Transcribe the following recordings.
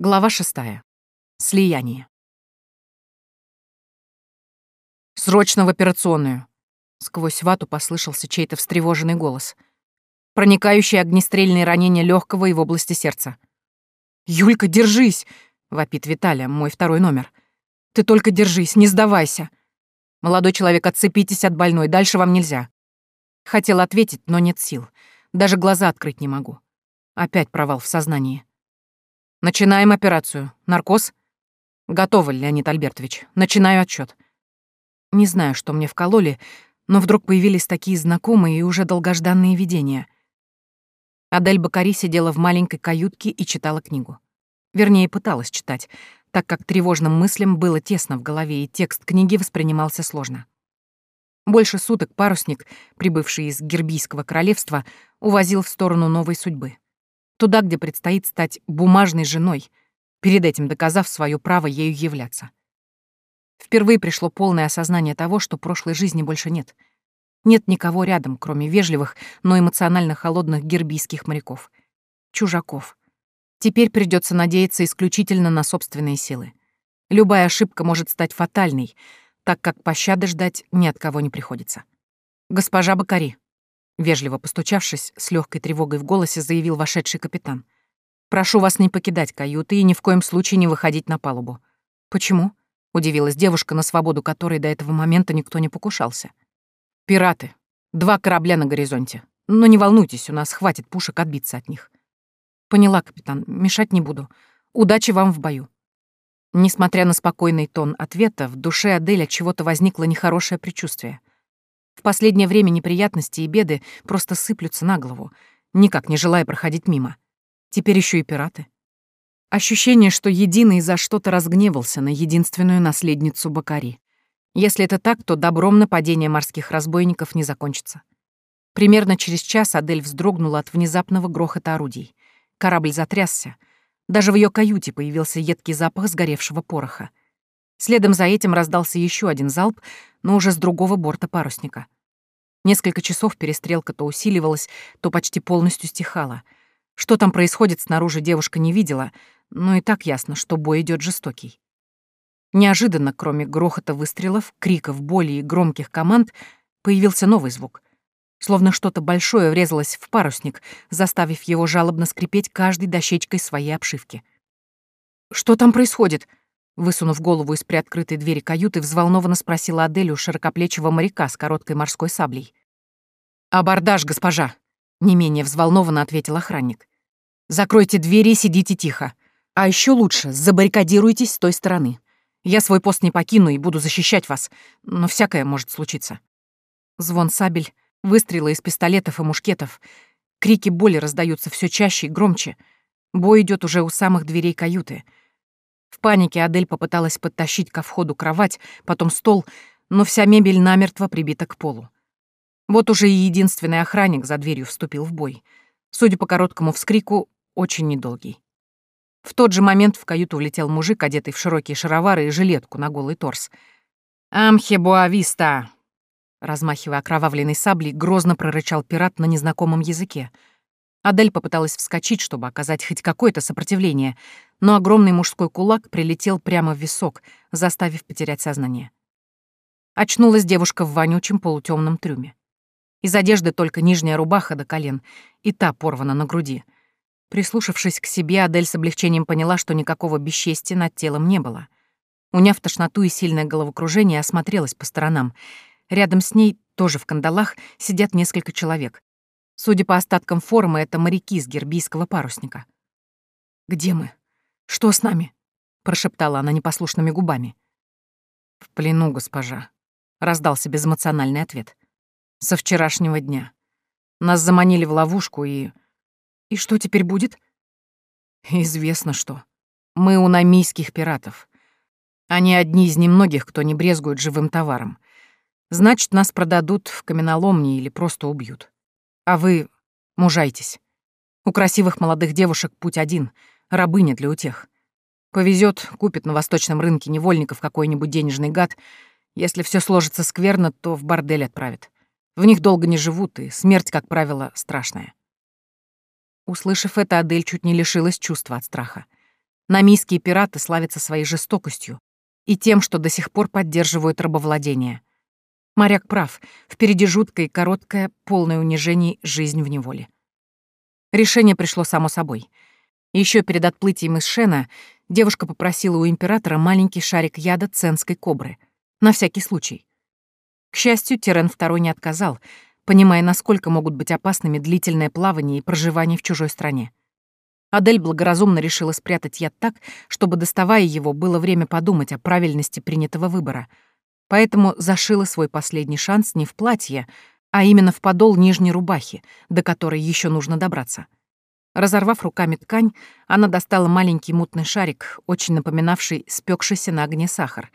Глава шестая. Слияние. «Срочно в операционную!» Сквозь вату послышался чей-то встревоженный голос. Проникающие огнестрельные ранения легкого и в области сердца. «Юлька, держись!» — вопит Виталия, мой второй номер. «Ты только держись, не сдавайся!» «Молодой человек, отцепитесь от больной, дальше вам нельзя». Хотел ответить, но нет сил. Даже глаза открыть не могу. Опять провал в сознании. Начинаем операцию. Наркоз? Готово, Леонид Альбертович. Начинаю отчет. Не знаю, что мне вкололи, но вдруг появились такие знакомые и уже долгожданные видения. Адель Бакари сидела в маленькой каютке и читала книгу. Вернее, пыталась читать, так как тревожным мыслям было тесно в голове, и текст книги воспринимался сложно. Больше суток парусник, прибывший из Гербийского королевства, увозил в сторону новой судьбы туда, где предстоит стать бумажной женой, перед этим доказав свое право ею являться. Впервые пришло полное осознание того, что прошлой жизни больше нет. Нет никого рядом, кроме вежливых, но эмоционально холодных гербийских моряков. Чужаков. Теперь придется надеяться исключительно на собственные силы. Любая ошибка может стать фатальной, так как пощады ждать ни от кого не приходится. «Госпожа Бакари», Вежливо постучавшись, с легкой тревогой в голосе заявил вошедший капитан. «Прошу вас не покидать каюты и ни в коем случае не выходить на палубу». «Почему?» — удивилась девушка, на свободу которой до этого момента никто не покушался. «Пираты. Два корабля на горизонте. Но не волнуйтесь, у нас хватит пушек отбиться от них». «Поняла, капитан. Мешать не буду. Удачи вам в бою». Несмотря на спокойный тон ответа, в душе Аделя чего-то возникло нехорошее предчувствие — в последнее время неприятности и беды просто сыплются на голову, никак не желая проходить мимо. Теперь еще и пираты. Ощущение, что Единый за что-то разгневался на единственную наследницу Бакари. Если это так, то добром нападение морских разбойников не закончится. Примерно через час Адель вздрогнула от внезапного грохота орудий. Корабль затрясся. Даже в ее каюте появился едкий запах сгоревшего пороха. Следом за этим раздался еще один залп, но уже с другого борта парусника. Несколько часов перестрелка то усиливалась, то почти полностью стихала. Что там происходит снаружи, девушка не видела, но и так ясно, что бой идет жестокий. Неожиданно, кроме грохота выстрелов, криков, боли и громких команд, появился новый звук. Словно что-то большое врезалось в парусник, заставив его жалобно скрипеть каждой дощечкой своей обшивки. «Что там происходит?» Высунув голову из приоткрытой двери каюты, взволнованно спросила Аделю широкоплечего моряка с короткой морской саблей. «Абордаж, госпожа!» — не менее взволнованно ответил охранник. «Закройте двери и сидите тихо. А еще лучше, забаррикадируйтесь с той стороны. Я свой пост не покину и буду защищать вас, но всякое может случиться». Звон сабель, выстрелы из пистолетов и мушкетов. Крики боли раздаются все чаще и громче. Бой идет уже у самых дверей каюты — в панике Адель попыталась подтащить ко входу кровать, потом стол, но вся мебель намертво прибита к полу. Вот уже и единственный охранник за дверью вступил в бой. Судя по короткому вскрику, очень недолгий. В тот же момент в каюту влетел мужик, одетый в широкие шаровары и жилетку на голый торс. «Амхе буависта!» Размахивая окровавленной саблей, грозно прорычал пират на незнакомом языке — Адель попыталась вскочить, чтобы оказать хоть какое-то сопротивление, но огромный мужской кулак прилетел прямо в висок, заставив потерять сознание. Очнулась девушка в вонючем полутемном трюме. Из одежды только нижняя рубаха до колен, и та порвана на груди. Прислушавшись к себе, Адель с облегчением поняла, что никакого бесчестия над телом не было. Уняв тошноту и сильное головокружение, осмотрелась по сторонам. Рядом с ней, тоже в кандалах, сидят несколько человек. Судя по остаткам формы, это моряки с гербийского парусника. «Где мы? Что с нами?» — прошептала она непослушными губами. «В плену, госпожа», — раздался безэмоциональный ответ. «Со вчерашнего дня. Нас заманили в ловушку и...» «И что теперь будет?» «Известно что. Мы у намийских пиратов. Они одни из немногих, кто не брезгует живым товаром. Значит, нас продадут в каменоломни или просто убьют. А вы мужайтесь. У красивых молодых девушек путь один — рабыня для утех. Повезет, купит на восточном рынке невольников какой-нибудь денежный гад. Если все сложится скверно, то в бордель отправит. В них долго не живут, и смерть, как правило, страшная. Услышав это, Адель чуть не лишилась чувства от страха. Намийские пираты славятся своей жестокостью и тем, что до сих пор поддерживают рабовладение. Моряк прав, впереди жуткая короткая, полное унижений жизнь в неволе. Решение пришло само собой. Еще перед отплытием из Шена девушка попросила у императора маленький шарик яда ценской кобры. На всякий случай. К счастью, Терен II не отказал, понимая, насколько могут быть опасными длительное плавание и проживание в чужой стране. Адель благоразумно решила спрятать яд так, чтобы, доставая его, было время подумать о правильности принятого выбора. Поэтому зашила свой последний шанс не в платье, а именно в подол нижней рубахи, до которой еще нужно добраться. Разорвав руками ткань, она достала маленький мутный шарик, очень напоминавший спекшийся на огне сахар.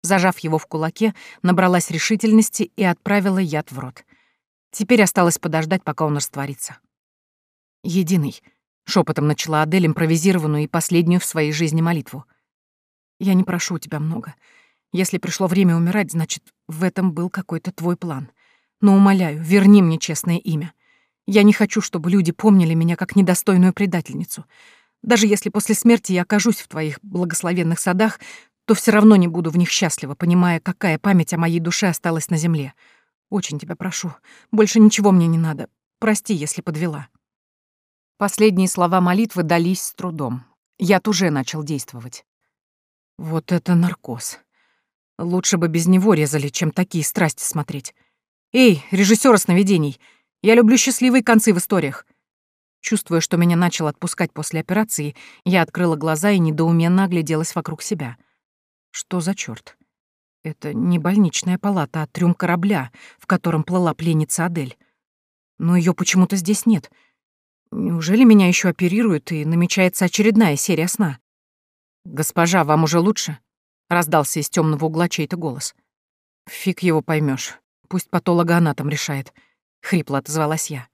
Зажав его в кулаке, набралась решительности и отправила яд в рот. Теперь осталось подождать, пока он растворится. «Единый», — шепотом начала Адель импровизированную и последнюю в своей жизни молитву. «Я не прошу у тебя много. Если пришло время умирать, значит, в этом был какой-то твой план. Но умоляю, верни мне честное имя. Я не хочу, чтобы люди помнили меня как недостойную предательницу. Даже если после смерти я окажусь в твоих благословенных садах, то все равно не буду в них счастлива, понимая, какая память о моей душе осталась на земле. Очень тебя прошу, больше ничего мне не надо. Прости, если подвела». Последние слова молитвы дались с трудом. Яд уже начал действовать. Вот это наркоз. Лучше бы без него резали, чем такие страсти смотреть. «Эй, режиссер сновидений, я люблю счастливые концы в историях». Чувствуя, что меня начал отпускать после операции, я открыла глаза и недоуменно огляделась вокруг себя. Что за чёрт? Это не больничная палата, а трюм корабля, в котором плыла пленница Адель. Но её почему-то здесь нет. Неужели меня ещё оперируют и намечается очередная серия сна? «Госпожа, вам уже лучше?» — раздался из тёмного угла чей-то голос. «Фиг его поймёшь. Пусть патологоанатом решает», — хрипло отозвалась я.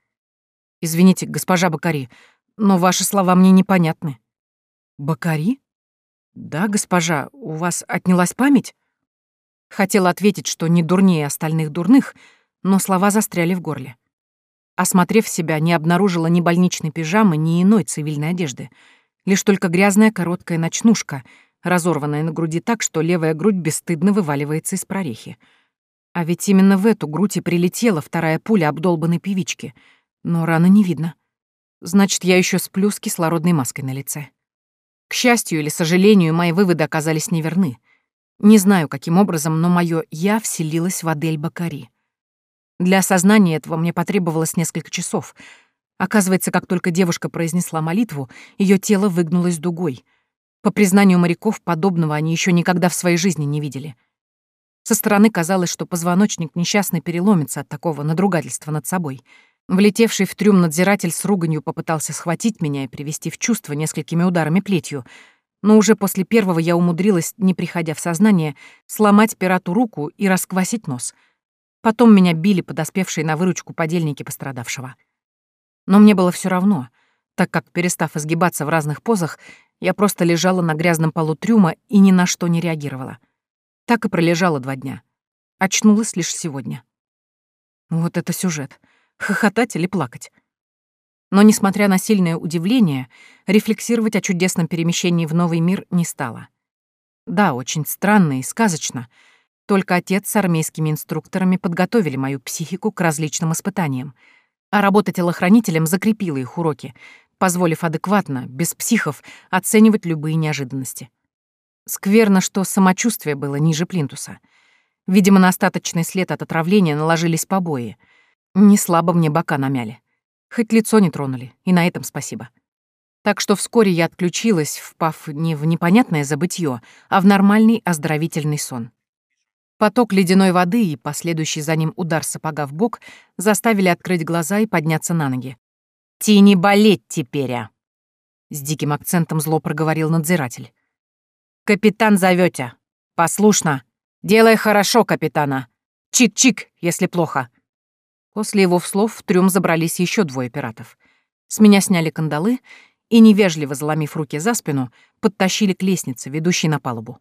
«Извините, госпожа Бакари, но ваши слова мне непонятны». «Бакари? Да, госпожа, у вас отнялась память?» Хотела ответить, что не дурнее остальных дурных, но слова застряли в горле. Осмотрев себя, не обнаружила ни больничной пижамы, ни иной цивильной одежды. Лишь только грязная короткая ночнушка, разорванная на груди так, что левая грудь бесстыдно вываливается из прорехи. А ведь именно в эту грудь и прилетела вторая пуля обдолбанной певички. Но раны не видно. Значит, я еще сплю с кислородной маской на лице. К счастью или сожалению, мои выводы оказались неверны. Не знаю, каким образом, но мое «я» вселилось в Адель Бакари. Для осознания этого мне потребовалось несколько часов. Оказывается, как только девушка произнесла молитву, ее тело выгнулось дугой. По признанию моряков, подобного они еще никогда в своей жизни не видели — со стороны казалось, что позвоночник несчастный переломится от такого надругательства над собой. Влетевший в трюм надзиратель с руганью попытался схватить меня и привести в чувство несколькими ударами плетью, но уже после первого я умудрилась, не приходя в сознание, сломать пирату руку и расквасить нос. Потом меня били подоспевшие на выручку подельники пострадавшего. Но мне было все равно, так как, перестав изгибаться в разных позах, я просто лежала на грязном полу трюма и ни на что не реагировала. Так и пролежала два дня. Очнулась лишь сегодня. Вот это сюжет. Хохотать или плакать. Но, несмотря на сильное удивление, рефлексировать о чудесном перемещении в новый мир не стала. Да, очень странно и сказочно. Только отец с армейскими инструкторами подготовили мою психику к различным испытаниям, а работа телохранителем закрепила их уроки, позволив адекватно, без психов, оценивать любые неожиданности. Скверно, что самочувствие было ниже плинтуса. Видимо, на остаточный след от отравления наложились побои. Не слабо мне бока намяли. Хоть лицо не тронули, и на этом спасибо. Так что вскоре я отключилась, впав не в непонятное забытье, а в нормальный оздоровительный сон. Поток ледяной воды и последующий за ним удар сапога в бок заставили открыть глаза и подняться на ноги. «Ти не болеть теперь, а!» С диким акцентом зло проговорил надзиратель. «Капитан зовёте. Послушно. Делай хорошо, капитана. Чик-чик, если плохо». После его слов в трюм забрались еще двое пиратов. С меня сняли кандалы и, невежливо заломив руки за спину, подтащили к лестнице, ведущей на палубу.